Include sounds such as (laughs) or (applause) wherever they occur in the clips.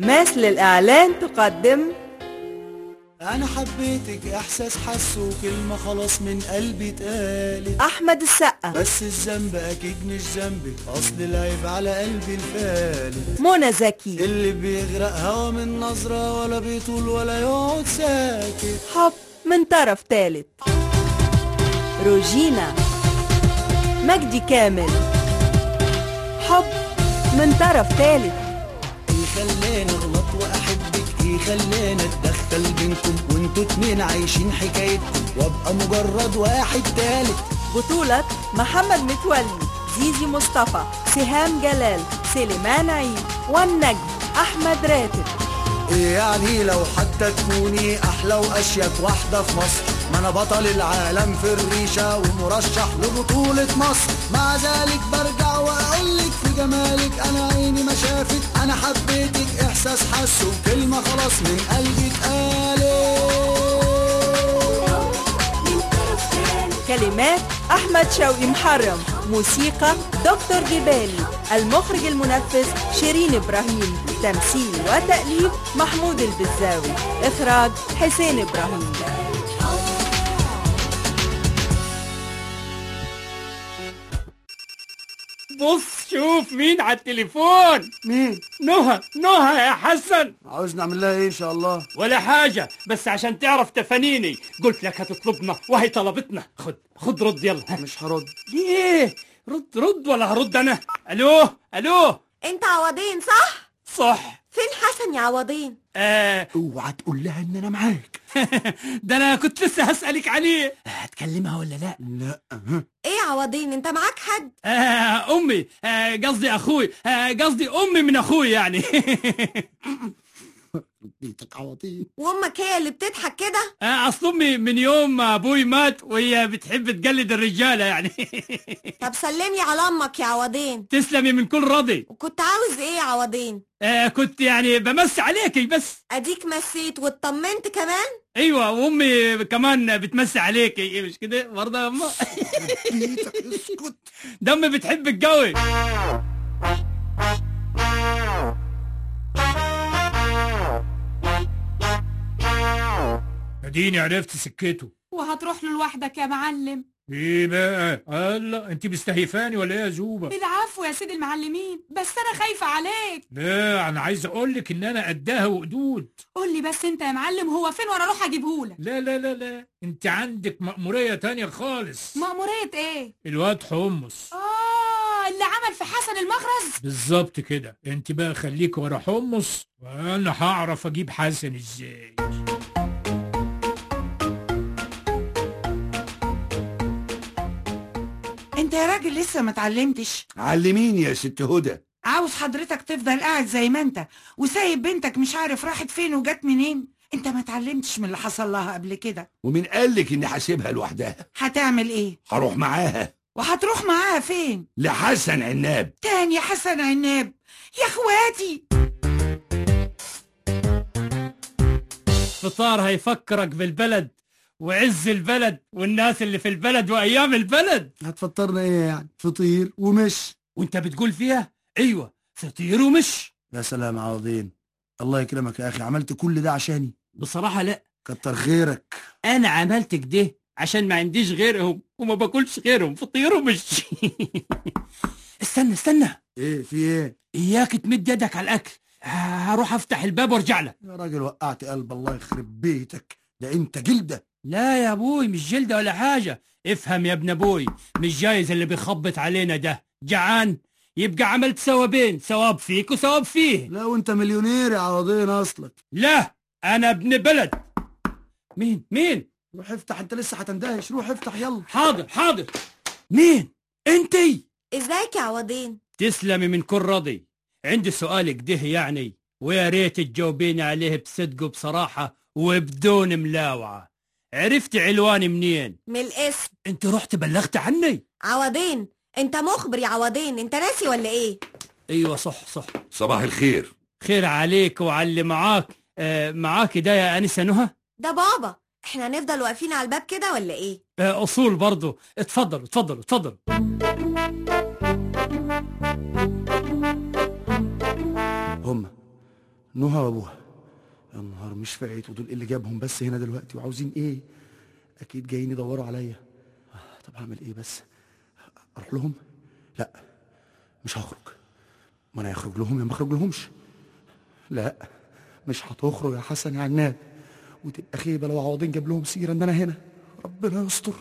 مثل الإعلان تقدم. أنا حبيتك إحساس حسه كلمة خلاص من قلبي اتقالت. أحمد السقا. بس الذنب أكيد مش ذنبك أصل العيب على قلبي الفالت. منى زكي. اللي بيغرق هوا من نظرة ولا بيطول ولا يقعد ساكت. حب من طرف ثالث روجينا. مجدي كامل. حب من طرف اغلط إيه خلاني اتدخل بينكم وانتوا اتنين عايشين حكايتكم. وابقى مجرد واحد تالت. بطولة محمد متولي زيزي مصطفى سهام جلال سليمان عيد والنجم أحمد راتب. إيه يعني لو حتى تكوني أحلى وأشيك واحدة في مصر؟ ما أنا بطل العالم في الريشة ومرشح لبطولة مصر. مع ذلك برجع واقولك في جمالك أنا عيني ما شافت. أنا حبيتك إحساس حسه كلمة خلاص من قلبي اتقالت كلمات أحمد شوقي محرم. موسيقى دكتور جبالي المخرج المنفذ شيرين إبراهيم. تمثيل وتأليف محمود البزاوي. إخراج حسين إبراهيم. بص شوف مين على التليفون. مين؟ نهى نهى يا حسن. عاوز نعمل لها إيه إن شاء الله؟ ولا حاجة بس عشان تعرف تفانيني قلت لك هتطلبنا وهي طلبتنا. خد خد رد يلا. مش هرد. ليه؟ رد رد ولا هرد أنا؟ ألو؟ ألو؟ أنت عوضين صح؟ صح. فين حسن يا عوضين؟ آه. اوعى تقول لها إن أنا معاك. (laughs) ده أنا كنت لسه هسألك عليه. هتكلمها ولا لا؟ لا. إيه عوضين؟ أنت معاك حد؟ آه أمي. آه قصدي أخوي. آه قصدي أمي من أخوي يعني. (laughs) بيتك عوضين وأمك هي اللي بتضحك كده؟ آه أصل أمي من يوم ما أبوي مات وهي بتحب تقلد الرجالة يعني. (laughs) طب سلمي على أمك يا عوضين تسلمي من كل رضي. وكنت عاوز إيه يا عوضين؟ آه كنت يعني بمس عليكي بس. أديك مسيت واطمنت كمان؟ أيوه وأمي كمان بتمسي عليكي. مش كده؟ برضه يا بيتك (laughs) اسكت. دمي بتحبك قوي اديني عرفت سكته. وهتروح له لوحدك يا معلم. إيه بقى؟ الله انت مستهيفاني ولا إيه يا زوبة؟ بالعفو يا سيدي المعلمين بس أنا خايفة عليك. لا أنا عايز أقول لك إن أنا قدها وقدود. قول لي بس أنت يا معلم هو فين وأنا أروح أجيبهولك؟ لا لا لا لا أنت عندك مأمورية تانية خالص. مأمورية إيه؟ الواد حمص. آه اللي عمل في حسن المخرز؟ بالظبط كده. أنت بقى خليك ورا حمص وأنا هعرف أجيب حسن إزاي. انت يا راجل لسه ما اتعلمتش. علميني يا ست هدى. عاوز حضرتك تفضل قاعد زي ما انت وسايب بنتك مش عارف راحت فين وجت منين. انت ما اتعلمتش من اللي حصل لها قبل كده. ومين قالك اني هسيبها لوحدها. هتعمل إيه؟ هروح معاها. وهتروح معاها فين؟ لحسن عناب. تاني حسن عناب. يا اخواتي! فطار هيفكرك بالبلد. وعز البلد والناس اللي في البلد وأيام البلد. هتفطرنا إيه يعني؟ فطير ومش. وأنت بتقول فيها؟ أيوه فطير ومش. يا سلام عوضين الله يكرمك يا أخي عملت كل ده عشاني؟ بصراحة لا. كتر خيرك. أنا عملت كده عشان ما عنديش غيرهم وما باكلش غيرهم فطير ومش. (laughs) استنى استنى. إيه في إيه؟ إياك تمد يدك على الأكل. هروح أفتح الباب وأرجع لك. يا راجل وقعت قلب الله يخرب بيتك. ده انت جلدة. لا يا أبوي مش جلدة ولا حاجة. افهم يا ابن أبوي مش جايز اللي بيخبط علينا ده. جعان. يبقى عملت ثوابين ثواب فيك وثواب فيه. لا وانت مليونير يا عوضين أصلك. لا أنا ابن بلد. مين؟ مين؟ روح افتح انت لسه هتندهش روح افتح يلا. حاضر حاضر. مين؟ انتي ازيك يا عوضين؟ تسلمي من كل رضي. عندي سؤال كده يعني ويا ريت تجاوبيني عليه بصدق وبصراحة وبدون ملاوعة. عرفت علواني منين؟ من الاسم. انت رحت بلغت عني؟ عوضين. انت مخبر يا عوضين. انت ناسي ولا إيه؟ أيوه صح صح. صباح الخير. خير عليك وعلى اللي معاك. آه معاك ده يا انسه نهى؟ ده بابا. إحنا هنفضل واقفين على الباب كده ولا إيه؟ آه أصول برضو اتفضل اتفضل اتفضل هم نهى وأبوها. يا نهار مش فايت ودول إيه اللي جابهم بس هنا دلوقتي وعاوزين إيه؟ أكيد جايين يدوروا عليا. آه، طب هعمل إيه بس؟ أروح لهم؟ لا مش هخرج. ما أنا يخرج لهم يا ما اخرج لهمش. لا مش هتخرج يا حسن يا عناد وتبقى خيبة لو عوضين جاب لهم سيرة ان أنا هنا. ربنا يستر.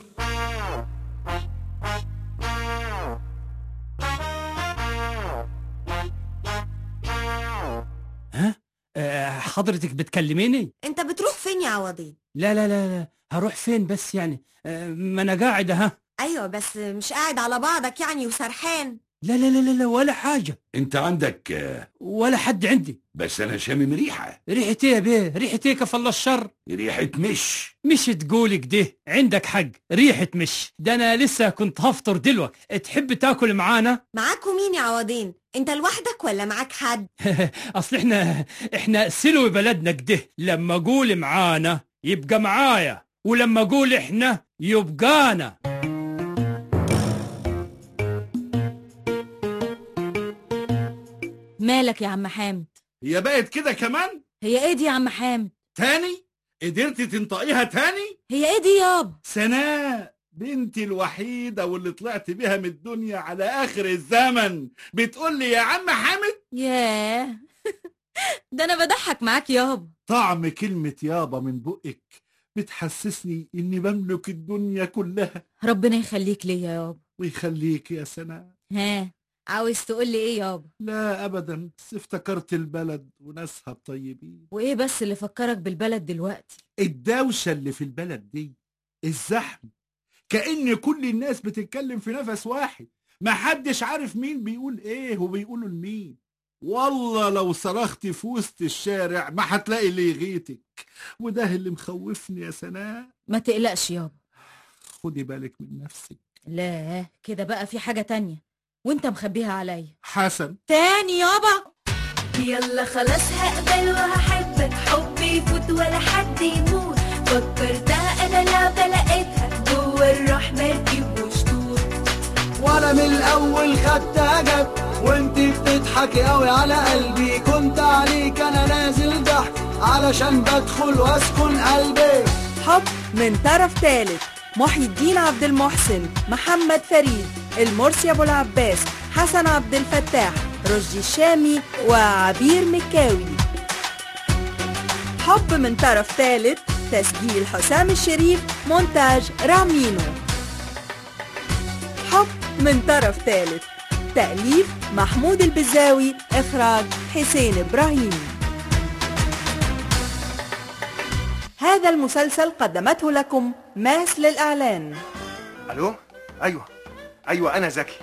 حضرتك بتكلميني؟ انت بتروح فين يا عوضين لا لا لا لا هروح فين بس يعني؟ آه، ما أنا قاعد ها؟ أيوه بس مش قاعد على بعضك يعني وسرحان. لا لا لا لا لا ولا حاجة. انت عندك آه، ولا حد عندي. بس أنا شامم ريحة. ريحة إيه يا بيه ريحة إيه كفل الشر. ريحة مش. مش تقول كده عندك حق. ريحة مش. ده أنا لسه كنت هفطر دلوك تحب تاكل معانا؟ (laughs) معاكوا مين يا عوضين انت لوحدك ولا معاك حد؟ (laughs) أصل إحنا إحنا سلو بلدنا كده لما أقول معانا يبقى معايا ولما أقول إحنا يبقى مالك يا عم حامد؟ هي بقت كده كمان؟ هي إيه دي يا عم حامد؟ تاني؟ قدرتي تنطقيها تاني؟ هي إيه دي يابا؟ سناء بنتي الوحيدة واللي طلعت بيها من الدنيا على آخر الزمن. بتقول لي يا عم حامد؟ ياه. (laughs) ده أنا بضحك معاك يابا. طعم كلمة يابا من بقك بتحسسني إني بملك الدنيا كلها. ربنا يخليك ليا يابا. ويخليك يا سناء. ها. عاوز تقول لي إيه يابا؟ لا أبدا بس افتكرت البلد وناسها الطيبين. وإيه بس اللي فكرك بالبلد دلوقتي؟ الدوشة اللي في البلد دي الزحمة. كأن كل الناس بتتكلم في نفس واحد. محدش عارف مين بيقول إيه وبيقولوا لمين. والله لو صرخت في وسط الشارع ما هتلاقي اللي يغيتك. وده اللي مخوفني يا سناء. ما تقلقش يابا. خدي بالك من نفسك. لا كده بقى في حاجة تانية. وانت مخبيها عليا. حسن. تاني يابا. يلا خلاص هقبل وهحبك. حبي يفوت ولا حد يموت. فكرتها أنا لعبة لقيتها جوه الروح مركب وشطوط وأنا من الأول خدتها جد وأنت بتضحكي قوي على قلبي. كنت عليك أنا نازل ضحك. علشان بدخل وأسكن قلبي. حب من طرف ثالث محي الدين عبد المحسن محمد فريد. المرسي أبو العباس حسن عبد الفتاح رشدي الشامي وعبير مكاوي. حب من طرف ثالث تسجيل حسام الشريف مونتاج رامينو. حب من طرف ثالث تأليف محمود البزاوي إخراج حسين إبراهيم. هذا المسلسل قدمته لكم ماس للإعلان. ألو؟ أيوه. أيوه أنا زكي